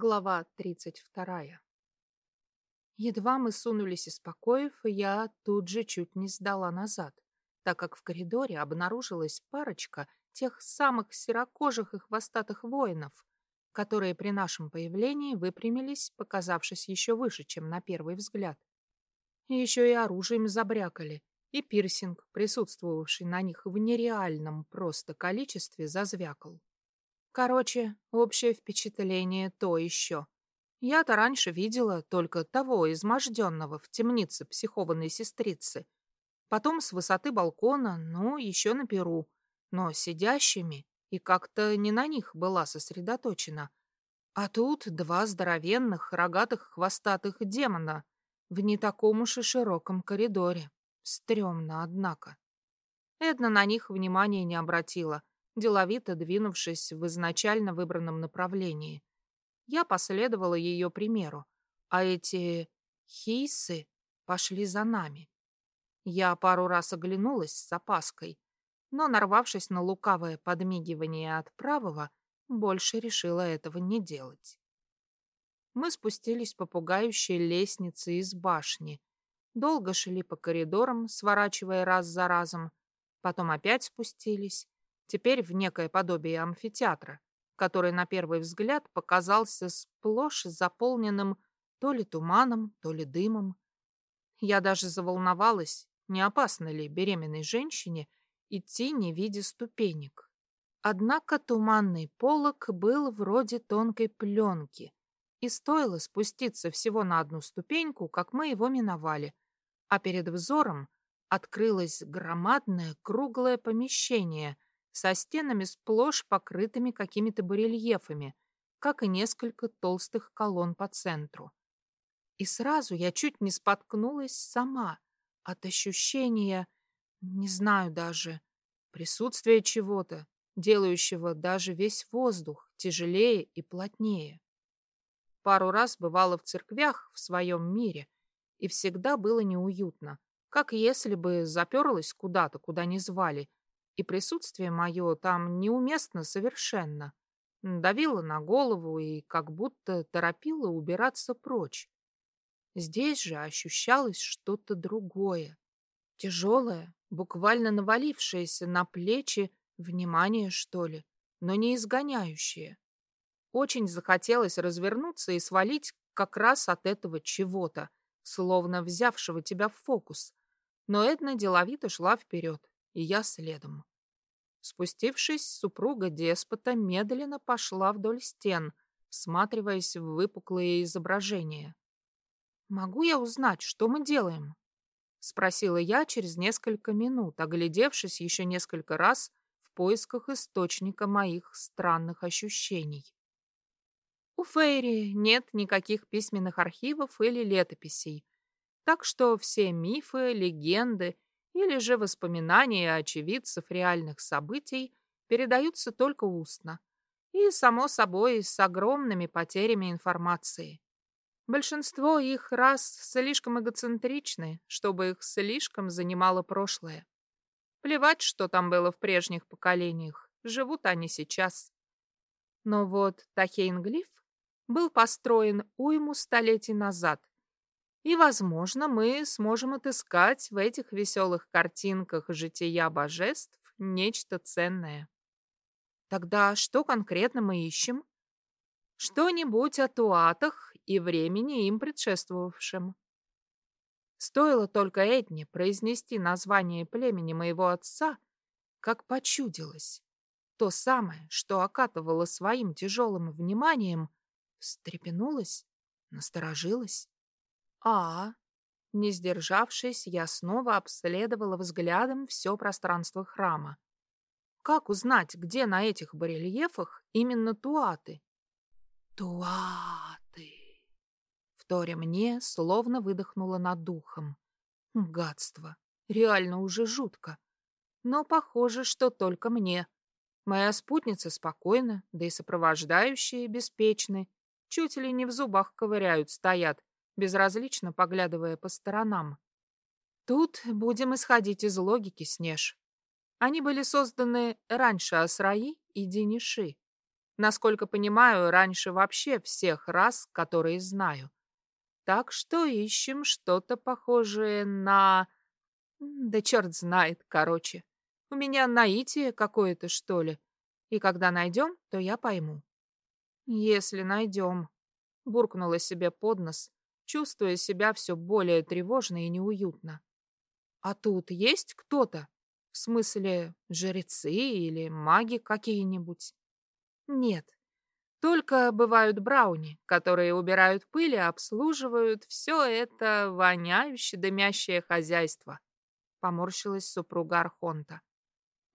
Глава 32. Едва мы сунулись из покоев, я тут же чуть не сдала назад, так как в коридоре обнаружилась парочка тех самых серокожих и хвостатых воинов, которые при нашем появлении выпрямились, показавшись еще выше, чем на первый взгляд. Еще и оружием забрякали, и пирсинг, присутствовавший на них в нереальном просто количестве, зазвякал. Короче, общее впечатление то еще. Я-то раньше видела только того изможденного в темнице психованной сестрицы. Потом с высоты балкона, ну, еще на перу. Но сидящими, и как-то не на них была сосредоточена. А тут два здоровенных, рогатых, хвостатых демона в не таком уж и широком коридоре. Стремно, однако. Эдна на них внимания не обратила, деловито двинувшись в изначально выбранном направлении. Я последовала ее примеру, а эти хейсы пошли за нами. Я пару раз оглянулась с опаской, но, нарвавшись на лукавое подмигивание от правого, больше решила этого не делать. Мы спустились по пугающей лестнице из башни, долго шли по коридорам, сворачивая раз за разом, потом опять спустились, теперь в некое подобие амфитеатра, который на первый взгляд показался сплошь заполненным то ли туманом, то ли дымом. Я даже заволновалась, не опасно ли беременной женщине идти, не видя ступенек. Однако туманный полог был вроде тонкой пленки, и стоило спуститься всего на одну ступеньку, как мы его миновали, а перед взором открылось громадное круглое помещение — со стенами сплошь покрытыми какими-то барельефами, как и несколько толстых колонн по центру. И сразу я чуть не споткнулась сама от ощущения, не знаю даже, присутствия чего-то, делающего даже весь воздух тяжелее и плотнее. Пару раз бывала в церквях в своем мире, и всегда было неуютно, как если бы заперлась куда-то, куда не звали, и присутствие мое там неуместно совершенно. Давило на голову и как будто торопило убираться прочь. Здесь же ощущалось что-то другое, тяжелое, буквально навалившееся на плечи, внимание, что ли, но не изгоняющее. Очень захотелось развернуться и свалить как раз от этого чего-то, словно взявшего тебя в фокус. Но Эдна деловито шла вперед, и я следом. Спустившись, супруга деспота медленно пошла вдоль стен, всматриваясь в выпуклые изображения. «Могу я узнать, что мы делаем?» — спросила я через несколько минут, оглядевшись еще несколько раз в поисках источника моих странных ощущений. У Фейри нет никаких письменных архивов или летописей, так что все мифы, легенды или же воспоминания очевидцев реальных событий передаются только устно и, само собой, с огромными потерями информации. Большинство их раз слишком эгоцентричны, чтобы их слишком занимало прошлое. Плевать, что там было в прежних поколениях, живут они сейчас. Но вот Тахейнглиф был построен уйму столетий назад и, возможно, мы сможем отыскать в этих веселых картинках жития божеств нечто ценное. Тогда что конкретно мы ищем? Что-нибудь о туатах и времени им предшествовавшем. Стоило только Эдне произнести название племени моего отца, как почудилось. То самое, что окатывало своим тяжелым вниманием, встрепенулась, насторожилась. А, не сдержавшись, я снова обследовала взглядом все пространство храма. Как узнать, где на этих барельефах именно туаты? Туаты! Вторя мне, словно выдохнула над духом. Гадство! Реально уже жутко. Но похоже, что только мне. Моя спутница спокойна, да и сопровождающие беспечны. Чуть ли не в зубах ковыряют, стоят, безразлично поглядывая по сторонам. Тут будем исходить из логики, Снеж. Они были созданы раньше Асраи и Дениши. Насколько понимаю, раньше вообще всех рас, которые знаю. Так что ищем что-то похожее на... Да черт знает, короче. У меня наитие какое-то, что ли. И когда найдем, то я пойму. Если найдем, буркнула себе под нос, чувствуя себя все более тревожно и неуютно. А тут есть кто-то? В смысле, жрецы или маги какие-нибудь? Нет. Только бывают брауни, которые убирают пыль и обслуживают все это воняющее дымящее хозяйство. Поморщилась супруга Архонта.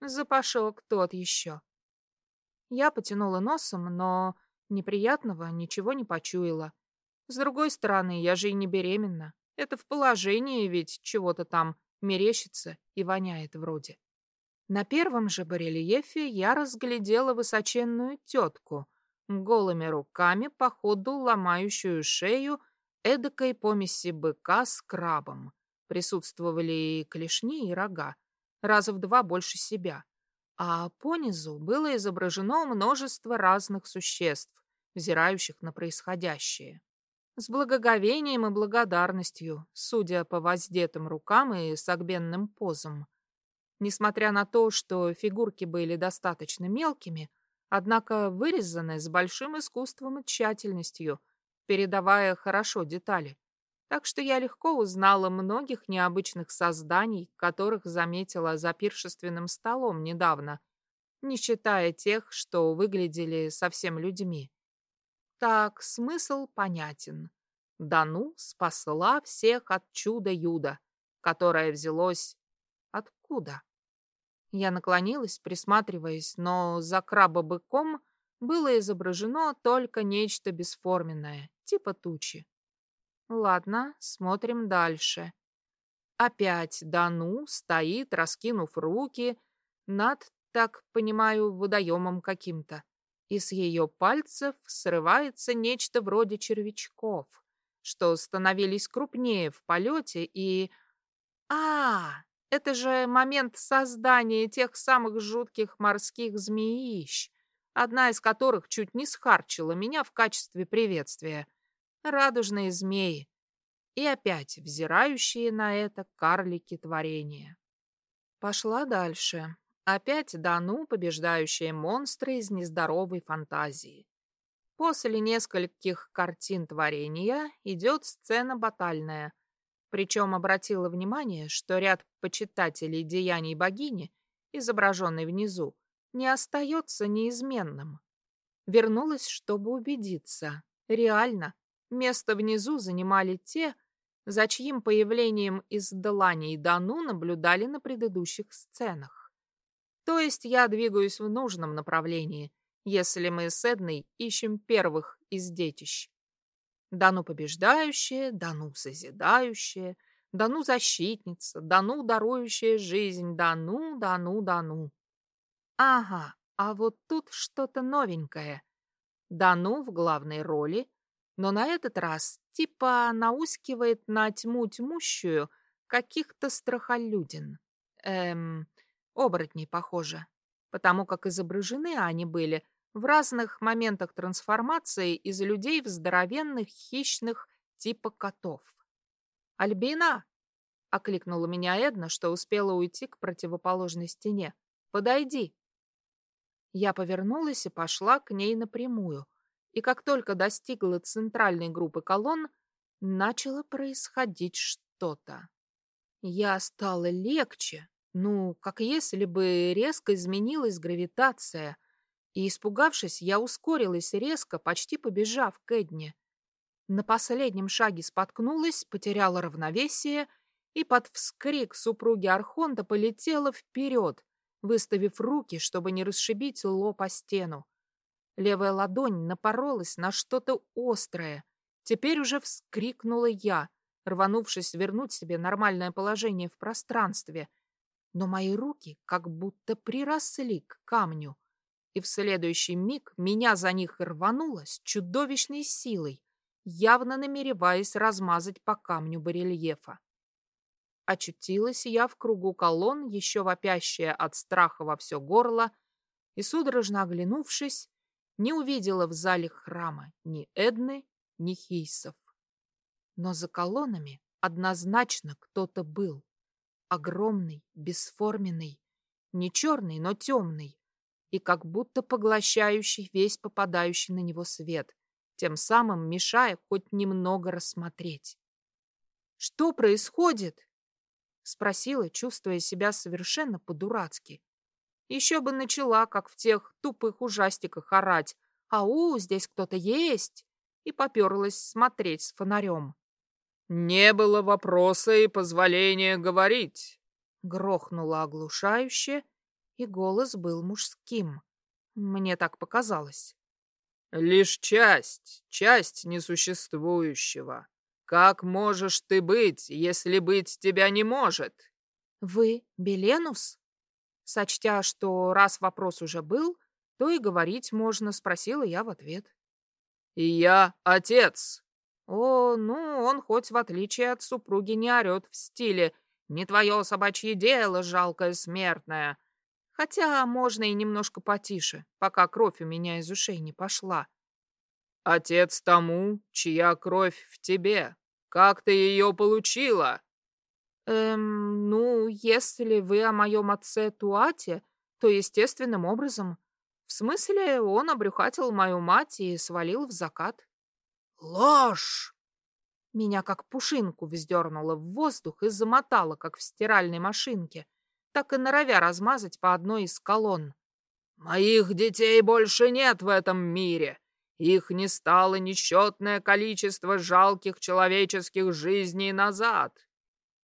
Запашок тот еще. Я потянула носом, но неприятного ничего не почуяла. С другой стороны, я же и не беременна. Это в положении ведь чего-то там мерещится и воняет вроде. На первом же барельефе я разглядела высоченную тетку, голыми руками, по ходу ломающую шею эдакой помеси быка с крабом. Присутствовали и клешни, и рога, раза в два больше себя. А понизу было изображено множество разных существ, взирающих на происходящее. С благоговением и благодарностью, судя по воздетым рукам и согбенным позам. Несмотря на то, что фигурки были достаточно мелкими, однако вырезаны с большим искусством и тщательностью, передавая хорошо детали. Так что я легко узнала многих необычных созданий, которых заметила за пиршественным столом недавно, не считая тех, что выглядели совсем людьми. Так, смысл понятен. Дану спасла всех от чуда-юда, которое взялось откуда? Я наклонилась, присматриваясь, но за краба-быком было изображено только нечто бесформенное, типа тучи. Ладно, смотрим дальше. Опять Дану стоит, раскинув руки над, так понимаю, водоемом каким-то и с ее пальцев срывается нечто вроде червячков, что становились крупнее в полете и... А, это же момент создания тех самых жутких морских змеищ, одна из которых чуть не схарчила меня в качестве приветствия. Радужные змеи. И опять взирающие на это карлики творения. Пошла дальше. Опять Дану, побеждающие монстры из нездоровой фантазии. После нескольких картин творения идет сцена батальная. Причем обратила внимание, что ряд почитателей деяний богини, изображенный внизу, не остается неизменным. Вернулась, чтобы убедиться. Реально, место внизу занимали те, за чьим появлением из Делани и Дану наблюдали на предыдущих сценах. То есть я двигаюсь в нужном направлении, если мы с Эдной ищем первых из детищ. Дану побеждающая, Дану созидающая, Дану защитница, Дану дарующая жизнь, Дану, Дану, Дану. Ага, а вот тут что-то новенькое. Дану в главной роли, но на этот раз типа наускивает на тьму тьмущую каких-то страхолюдин. Эм, оборотней, похоже, потому как изображены они были в разных моментах трансформации из людей в здоровенных хищных типа котов. «Альбина!» — окликнула меня Эдна, что успела уйти к противоположной стене. «Подойди!» Я повернулась и пошла к ней напрямую, и как только достигла центральной группы колонн, начало происходить что-то. Я стала легче, ну, как если бы резко изменилась гравитация. И, испугавшись, я ускорилась резко, почти побежав к Эдне. На последнем шаге споткнулась, потеряла равновесие и под вскрик супруги Архонта полетела вперед, выставив руки, чтобы не расшибить лоб о стену. Левая ладонь напоролась на что-то острое. Теперь уже вскрикнула я, рванувшись вернуть себе нормальное положение в пространстве — но мои руки как будто приросли к камню, и в следующий миг меня за них рвануло с чудовищной силой, явно намереваясь размазать по камню барельефа. Очутилась я в кругу колонн, еще вопящая от страха во все горло, и, судорожно оглянувшись, не увидела в зале храма ни Эдны, ни Хейсов. Но за колоннами однозначно кто-то был. Огромный, бесформенный, не черный, но темный, и как будто поглощающий весь попадающий на него свет, тем самым мешая хоть немного рассмотреть. «Что происходит?» — спросила, чувствуя себя совершенно по-дурацки. Еще бы начала, как в тех тупых ужастиках, орать «Ау, здесь кто-то есть!» и поперлась смотреть с фонарем. «Не было вопроса и позволения говорить!» Грохнуло оглушающе, и голос был мужским. Мне так показалось. Лишь часть, часть несуществующего. Как можешь ты быть, если быть тебя не может? Вы Беленус? Сочтя, что раз вопрос уже был, то и говорить можно, спросила я в ответ. И я отец. О, ну, он хоть в отличие от супруги не орет в стиле «Не твое собачье дело, жалкое смертное», Хотя можно и немножко потише, пока кровь у меня из ушей не пошла. Отец тому, чья кровь в тебе. Как ты ее получила? Эм, ну, если вы о моем отце Туате, то естественным образом. В смысле, он обрюхатил мою мать и свалил в закат. Ложь! Меня как пушинку вздернуло в воздух и замотало, как в стиральной машинке так и норовя размазать по одной из колонн. «Моих детей больше нет в этом мире. Их не стало несчетное количество жалких человеческих жизней назад».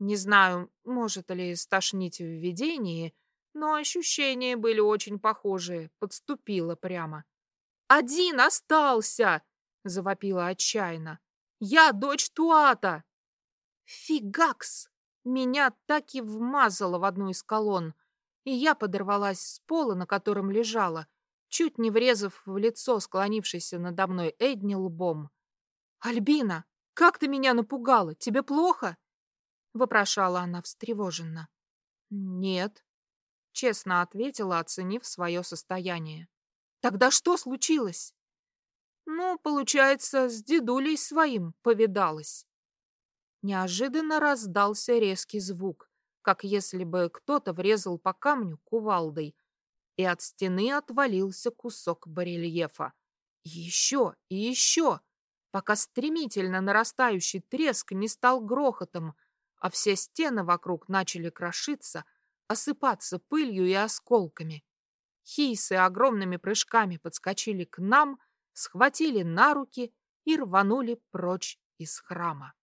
Не знаю, может ли стошнить в видении, но ощущения были очень похожие, подступила прямо. «Один остался!» — завопила отчаянно. «Я дочь Туата!» «Фигакс!» Меня так и вмазало в одну из колонн, и я подорвалась с пола, на котором лежала, чуть не врезав в лицо склонившейся надо мной Эдни лбом. «Альбина, как ты меня напугала? Тебе плохо?» — вопрошала она встревоженно. «Нет», — честно ответила, оценив свое состояние. «Тогда что случилось?» «Ну, получается, с дедулей своим повидалась». Неожиданно раздался резкий звук, как если бы кто-то врезал по камню кувалдой, и от стены отвалился кусок барельефа. Еще, и еще, пока стремительно нарастающий треск не стал грохотом, а все стены вокруг начали крошиться, осыпаться пылью и осколками. Хейсы огромными прыжками подскочили к нам, схватили на руки и рванули прочь из храма.